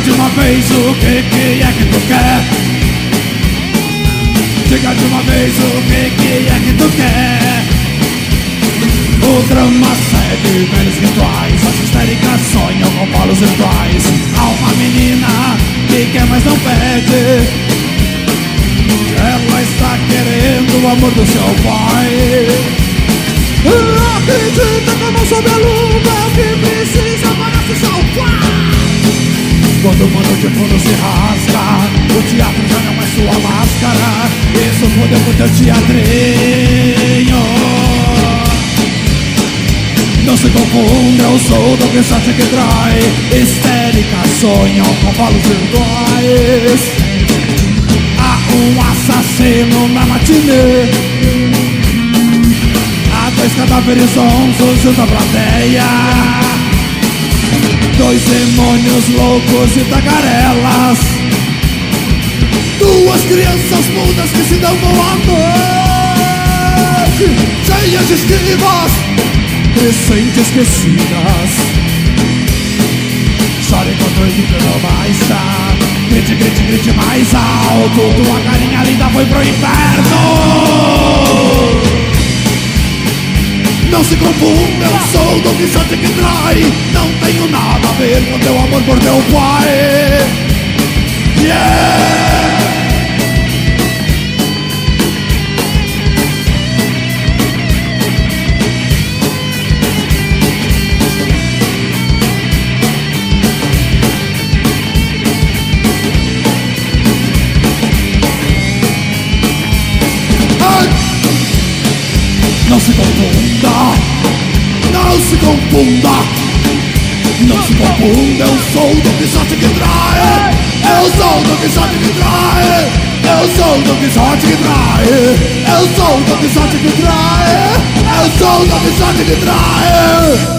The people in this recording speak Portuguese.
vez o que, que é que tu quer. Diga de uma vez o que, que é que tu quer. O drama segue velhos rituais As histéricas sonham com polos virtuais. Há uma menina que quer mas não pede. Ela está querendo o amor do seu pai quando o mano de fundo se rasga O teatro já não é sua máscara. Isso fodeu com teu teatrinho. Não se confunda, eu sou do que sorte que trai. Histérica sonham com palos virtuais. Há um assassino na matinê. Há dois cadáveres junto à plateia Dois demônios loucos e tagarelas. Duas crianças mudas que se dão boa noite Cheias de esquivas Crescente esquecidas Chore enquanto o não baixa Grite, grite, grite mais alto Tua carinha linda foi pro inferno. Não se confunda, eu sou Don Quixote que trai Não tenho nada teu amor por teu pai. Yeah! Não se confunda, não se confunda, não se confunda. Eu sou do Quixote que trai, eu sou do Quixote que trai, eu sou do Quixote que trai, eu sou do Quixote que trai, eu sou do Quixote que trai.